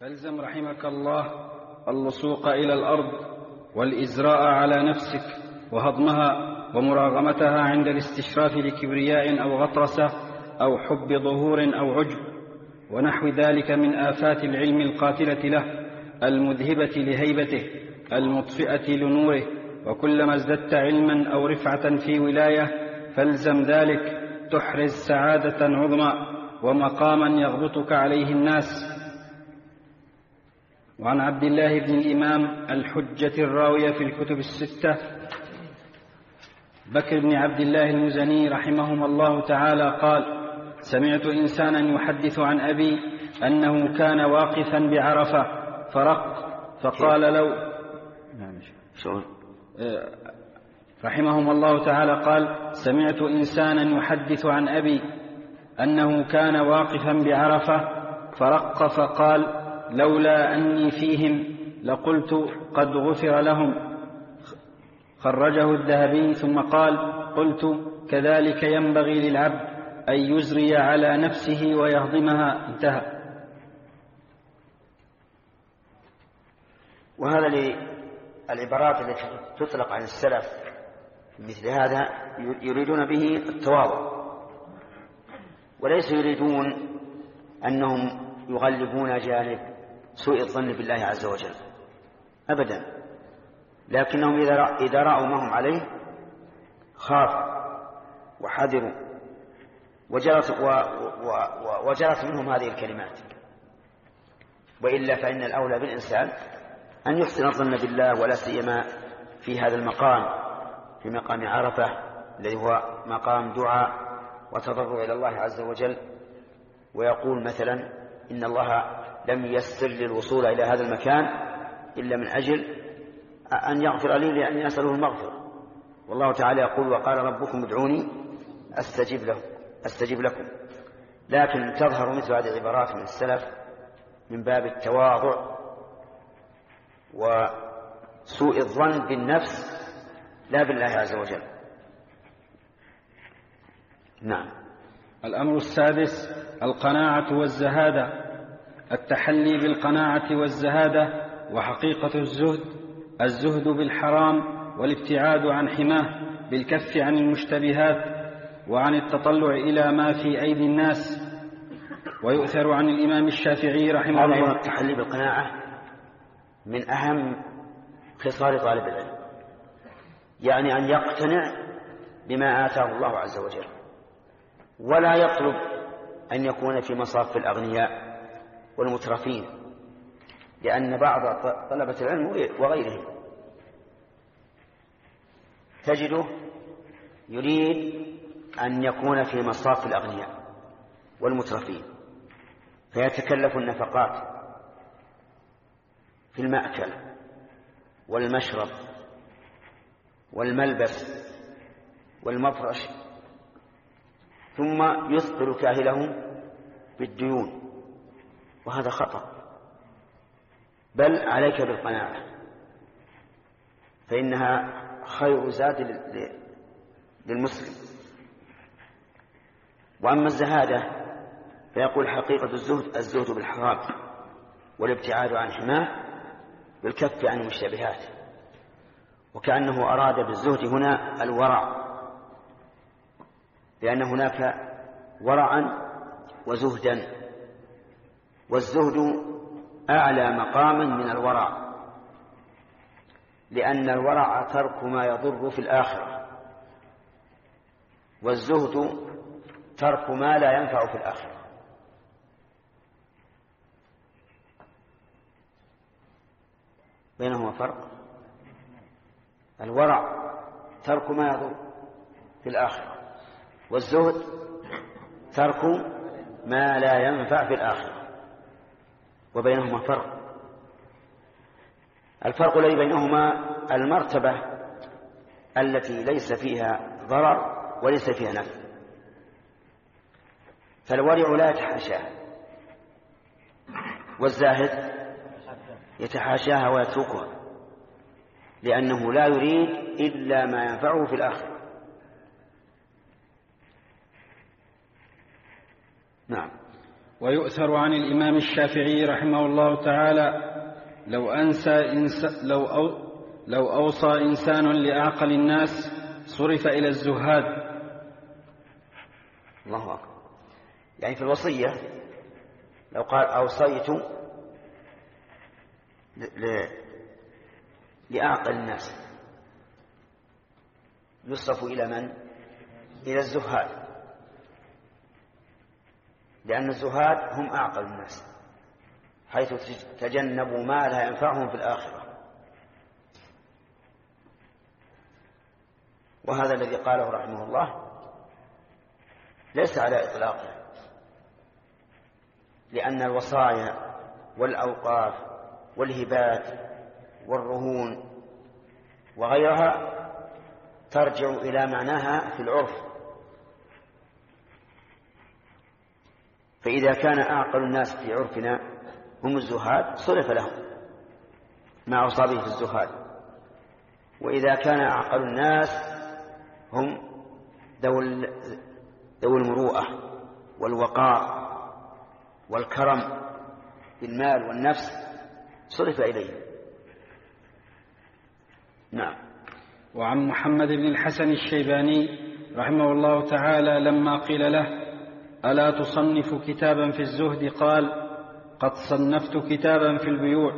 فالزم رحمك الله اللصوق إلى الأرض والإزراء على نفسك وهضمها ومراغمتها عند الاستشراف لكبرياء أو غطرسة أو حب ظهور أو عجب ونحو ذلك من آفات العلم القاتلة له المذهبة لهيبته المطفئة لنوره وكلما ازددت علما أو رفعة في ولاية فالزم ذلك تحرز سعادة عظمى ومقاما يغبطك عليه الناس وعن عبد الله بن الإمام الحجة الراوية في الكتب الستة بكر بن عبد الله المزني رحمهما الله تعالى قال سمعت إنسانا يحدث عن أبي أنه كان واقفا بعرفة فرق فقال لو شلون؟ رحمهم الله تعالى قال سمعت إنسانا يحدث عن أبي أنه كان واقفا بعرفة فرق فقال لولا أني فيهم لقلت قد غفر لهم. خرجه الذهبي ثم قال قلت كذلك ينبغي للعبد أن يزري على نفسه ويهضمها. انتهى. وهذا للعبارات التي تطلق عن السلف. مثل هذا يريدون به التواضع. وليسوا يريدون أنهم يغلبون جانب سوء الظن بالله عز وجل. أبدا. لكنهم إذا رأوا ما هم عليه خافوا وحذروا وجرت, وجرت منهم هذه الكلمات. وإلا فإن الأولى بالإنسان أن يحسن الظن بالله ولا سيما في هذا المقام في مقام عرفة الذي هو مقام دعاء وتضرع إلى الله عز وجل. ويقول مثلا إن الله لم يسر لي الوصول إلى هذا المكان إلا من أجل أن يغفر لي لأني أسأله المغفرة. والله تعالى يقول وقال ربكم ادعوني أستجب له أستجب لكم. لكن تظهر مثل هذه العبارات من السلف من باب التواضع وسوء الظن بالنفس لا بالله عز وجل. نعم. الأمر السادس القناعة والزهادة. التحلي بالقناعة والزهادة وحقيقة الزهد الزهد بالحرام والابتعاد عن حماه بالكف عن المشتبهات وعن التطلع إلى ما في أيدي الناس. ويؤثر عن الإمام الشافعي رحمه الله. التحلي بالقناعة من أهم خصال طالب العلم. يعني أن يقتنع بما آتاه الله عز وجل. ولا يطلب أن يكون في مصاف الأغنياء. والمترفين لأن بعض طلبة العلم وغيرهم تجده يريد أن يكون في مصاف الأغنياء والمترفين فيتكلف النفقات في المأكل والمشرب والملبس والمفرش ثم يثقل كاهله بالديون. وهذا خطأ. بل عليك بالقناعة. فإنها خير زاد للمسلم. وأما الزهادة فيقول حقيقة الزهد الزهد بالحرام والابتعاد عن حماه بالكف عن المشتبهات. وكأنه أراد بالزهد هنا الورع لأن هناك ورعا وزهدا. والزهد أعلى مقاما من الورع لأن الورع ترك ما يضر في الآخرة. والزهد ترك ما لا ينفع في الآخرة. بينهما فرق؟ الورع ترك ما يضر في الآخرة والزهد ترك ما لا ينفع في الآخرة. وبينهما فرق. الفرق الذي بينهما المرتبة التي ليس فيها ضرر وليس فيها نفع. فالورع لا يتحاشاها والزاهد يتحاشاها ويتركها. لأنه لا يريد إلا ما ينفعه في الآخرة. نعم. ويؤثر عن الإمام الشافعي رحمه الله تعالى لو أنسى إنس لو, أو لو أوصى إنسان لأعقل الناس صرف إلى الزهاد. الله أكبر. يعني في الوصية لو قال أوصيت لأعقل الناس يصرف إلى من؟ إلى الزهاد. لأن الزهاد هم أعقل الناس حيث تجنبوا ما لا ينفعهم في الآخرة. وهذا الذي قاله رحمه الله ليس على إطلاقه لأن الوصايا والأوقاف والهبات والرهون وغيرها ترجع إلى معناها في العرف. فإذا كان أعقل الناس في عرفنا هم الزهاد صرف لهم ما أوصى به في الزهاد. وإذا كان أعقل الناس هم ذوي ذو المروءة والوقار والكرم بالمال والنفس صرف إليهم. نعم. وعن محمد بن الحسن الشيباني رحمه الله تعالى لما قيل له ألا تصنف كتابا في الزهد؟ قال قد صنفت كتابا في البيوع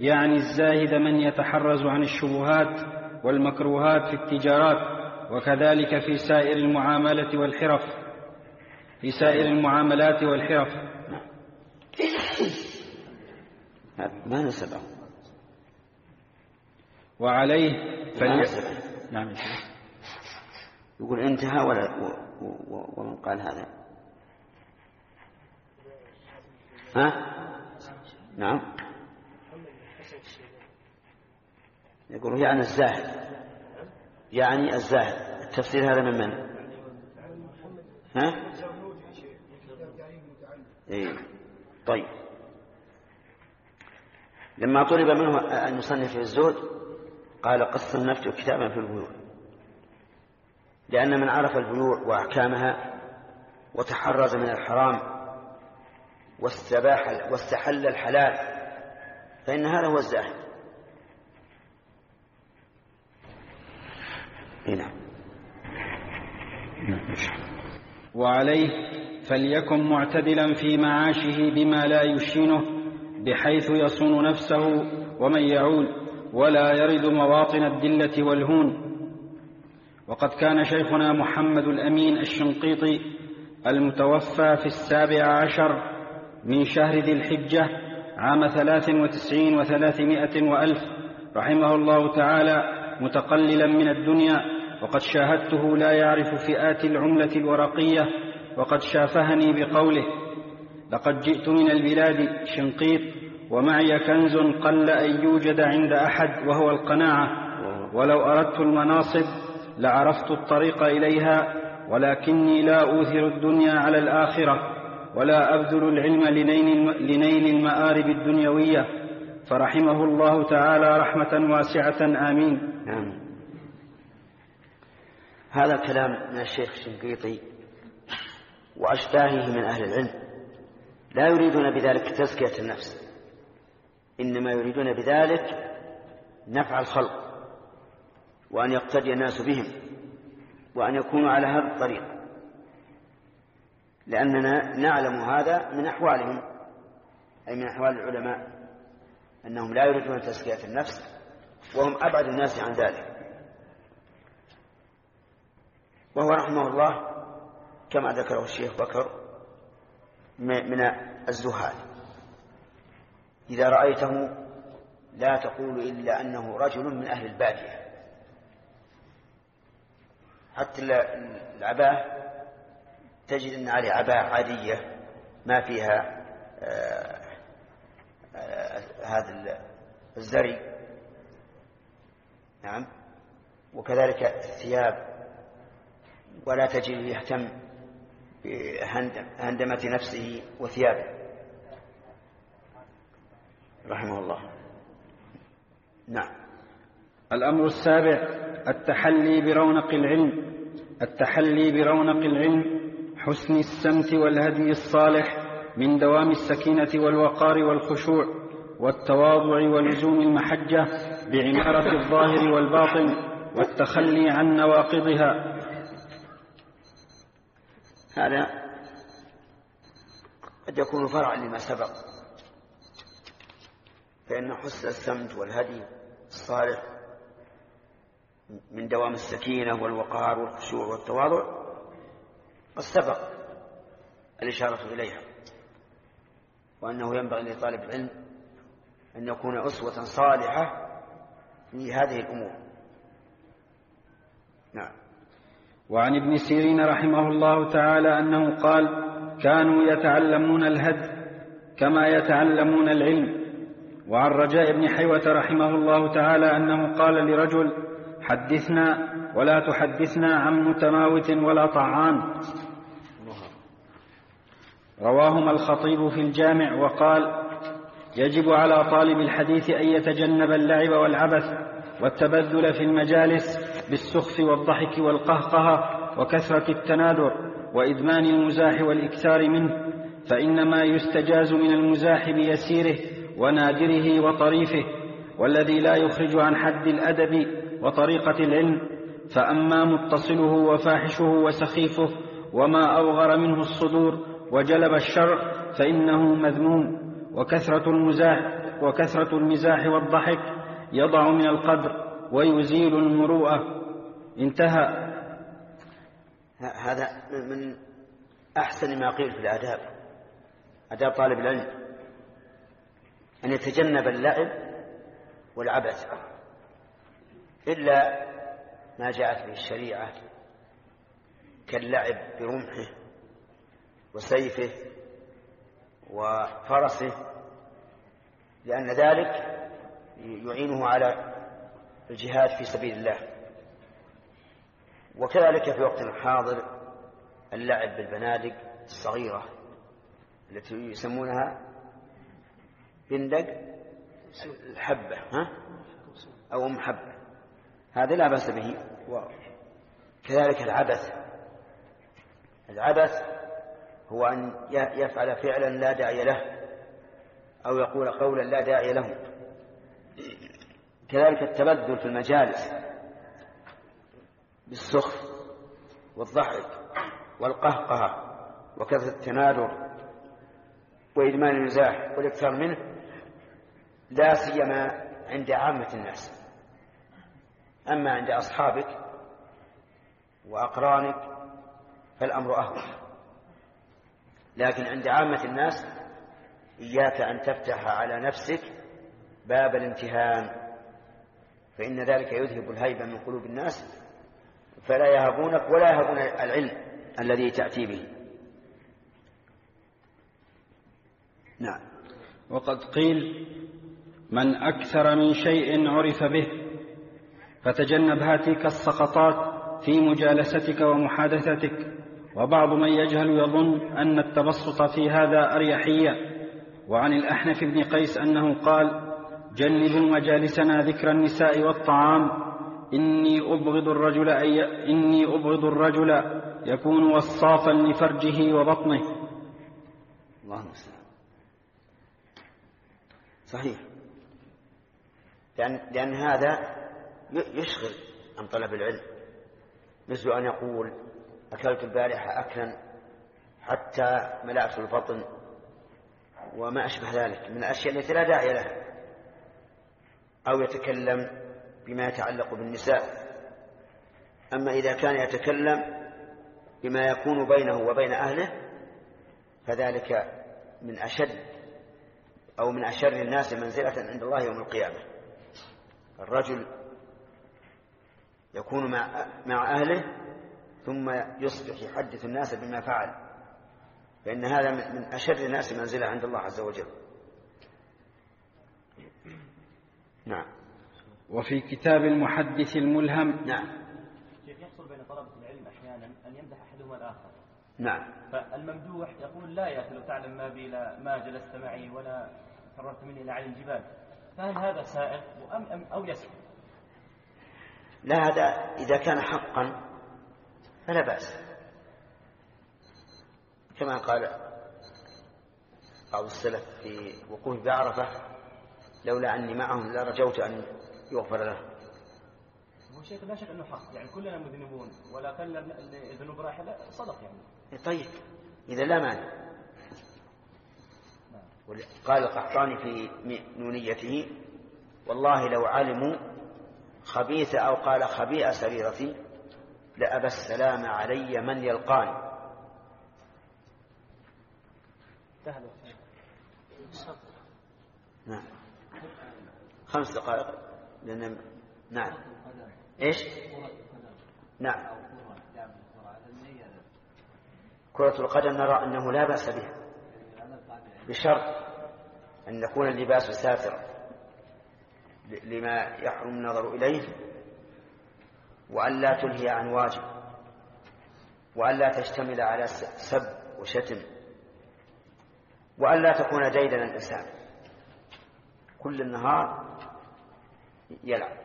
يعني الزاهد من يتحرز عن الشبهات والمكروهات في التجارات وكذلك في سائر المعاملة والحرف. في سائر المعاملات والحرف. ما نسبه وعليه فلي... نعم. يقول انتهى ولا ومن قال هذا؟ ها؟ نعم. يقول يعني الزاهد. يعني الزاهد. التفسير هذا من من؟ ها؟ إيه؟ طيب. لما طلب منه المصنف في الزهد قال قد صنفت كتابا في البيوع. لأن من عرف البيوع وأحكامها وتحرز من الحرام واستباح واستحل الحلال فإن هذا هو الزاهد. نعم. وعليه فليكن معتدلا في معاشه بما لا يشينه بحيث يصون نفسه ومن يعول ولا يرد مواطن الدلة والهون. وقد كان شيخنا محمد الأمين الشنقيطي المتوفى في السابع عشر من شهر ذي الحجة عام ثلاث وتسعين وثلاثمائة وألف رحمه الله تعالى متقللا من الدنيا وقد شاهدته لا يعرف فئات العملة الورقية وقد شافهني بقوله لقد جئت من البلاد شنقيط ومعي كنز قل أن يوجد عند أحد وهو القناعة. ولو أردت المناصب لعرفت الطريق إليها ولكني لا أوثر الدنيا على الآخرة. ولا أبذل العلم لنيل المآرب الدنيوية. فرحمه الله تعالى رحمة واسعة. آمين. آمين هذا الكلام من الشيخ الشنقيطي وأشباهه من أهل العلم. لا يريدون بذلك تزكية النفس. إنما يريدون بذلك نفع الخلق وأن يقتدي الناس بهم وأن يكونوا على هذا الطريق. لأننا نعلم هذا من أحوالهم أي من أحوال العلماء أنهم لا يريدون تزكية النفس وهم أبعد الناس عن ذلك. وهو رحمه الله كما ذكره الشيخ بكر من الزهاد. إذا رأيته لا تقول إلا أنه رجل من أهل البادية. حتى العباء تجد أن عليه عباء عادية ما فيها آه آه هذا الزري. نعم. وكذلك الثياب. ولا تجد يهتم بهندمة نفسه وثيابه. رحمه الله. نعم. الأمر السابع التحلي برونق العلم. التحلي برونق العلم. حسن السمت والهدي الصالح من دوام السكينة والوقار والخشوع والتواضع ولزوم المحجة بعمارة الظاهر والباطن والتخلي عن نواقضها. هذا قد يكون فرعا لما سبق. فإن حسن السمت والهدي الصالح من دوام السكينة والوقار والخشوع والتواضع قد سبق الإشارة إليها وأنه ينبغي لطالب العلم أن يكون أسوة صالحة في هذه الأمور. نعم. وعن ابن سيرين رحمه الله تعالى أنه قال كانوا يتعلمون الهد كما يتعلمون العلم. وعن رجاء بن حيوة رحمه الله تعالى أنه قال لرجل حدثنا ولا تحدثنا عن متماوت ولا طعام. رواهما الخطيب في الجامع وقال يجب على طالب الحديث أن يتجنب اللعب والعبث والتبذل في المجالس بالسخف والضحك والقهقهة وكثرة التنادر وإدمان المزاح والإكثار منه فإنما يستجاز من المزاح بيسيره ونادره وطريفه والذي لا يخرج عن حد الأدب وطريقة العلم فأما متصله وفاحشه وسخيفه وما أوغر منه الصدور وجلب الشر فإنه مذموم. وكثرة المزاح وكثرة المزاح والضحك يضع من القدر ويزيل المروءة. انتهى. هذا من أحسن ما قيل في الآداب. آداب طالب العلم. أن يتجنب اللعب والعبث. إلا ما جاءت به الشريعة كاللعب برمحه. وسيفه وفرسه لأن ذلك يعينه على الجهاد في سبيل الله. وكذلك في وقتنا الحاضر اللعب بالبنادق الصغيرة التي يسمونها بندق الحبة ها؟ أو أم حبة. هذا لا بأس به. كذلك العبث. العبث هو أن يفعل فعلا لا داعي له أو يقول قولا لا داعي له. كذلك التبذل في المجالس بالسخف والضحك والقهقهة وكثرة التنادر وإدمان المزاح والإكثار منه لا سيما عند عامة الناس. أما عند أصحابك وأقرانك فالأمر أهون. لكن عند عامة الناس إياك أن تفتح على نفسك باب الامتهان فإن ذلك يذهب الهيبة من قلوب الناس فلا يهبونك ولا يهبون العلم الذي تأتي به. نعم. وقد قيل من أكثر من شيء عرف به فتجنب هاتيك السقطات في مجالستك ومحادثتك. وبعض من يجهل يظن أن التبسط في هذا أريحية. وعن الأحنف بن قيس أنه قال جنبوا مجالسنا ذكر النساء والطعام. إني أبغض الرجل أي إني أبغض الرجل يكون وصافا لفرجه وبطنه. الله المستعان. صحيح. لأن, لأن هذا يشغل عن طلب العلم. مثل أن يقول أكلت البارحة أكلا حتى ملأت البطن وما أشبه ذلك من الأشياء التي لا داعي لها أو يتكلم بما يتعلق بالنساء. أما إذا كان يتكلم بما يكون بينه وبين أهله فذلك من أشد أو من أشر الناس منزلة عند الله يوم القيامة. الرجل يكون مع, مع أهله ثم يصبح يحدث الناس بما فعل. فإن هذا من أشر الناس منزلة عند الله عز وجل. نعم. وفي كتاب المحدث الملهم نعم. شيخ يحصل بين طلبة العلم أحيانا أن يمدح أحدهما الآخر. نعم. فالممدوح يقول لا يا أخي لو تعلم ما بي لا ما جلست معي ولا فررت مني إلى علي الجبال. فهل هذا سائغ أم, أم أو يسكت لا هذا إذا كان حقا فلا بأس. كما قال بعض السلف في وقوف بعرفة لولا أني معهم لرجوت أن يغفر له. هو شيخ لا شك أنه حق. يعني كلنا مذنبون. ولكن الذنوب راحله صدق يعني. طيب إذا لا مانع. قال القحطاني في نونيته والله لو علموا خبيث أو قال خبيئة سريرتي لأبى السلام علي من يلقاني. نعم. خمس دقائق لأن نعم. إيش؟ نعم. كرة القدم نرى أنه لا بأس بها. بشرط أن يكون اللباس ساترا لما يحرم النظر إليه. وأن لا تلهي عن واجب وأن لا تشتمل على سب وشتم وأن لا تكون ديدنا الإنسان. كل النهار يلعب.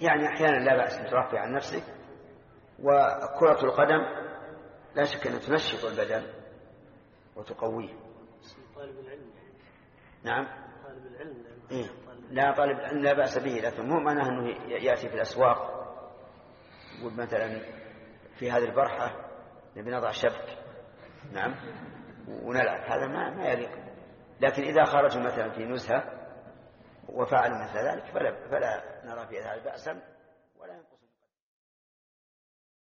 يعني أحيانا لا بأس أن ترفع عن نفسك وكرة القدم لا شك أن تنشط البدن وتقويه. نعم. طالب العلم إيه؟ لا طالب العلم لا بأس به لكن مو معناه أنه يأتي في الأسواق. يقول مثلا في هذه البرحة نبي نضع شبك. نعم. ونلعب. هذا ما ما يليق. لكن إذا خرجوا مثلا في نزهة وفعلوا مثل ذلك فلا, فلا نرى في هذا بأسا.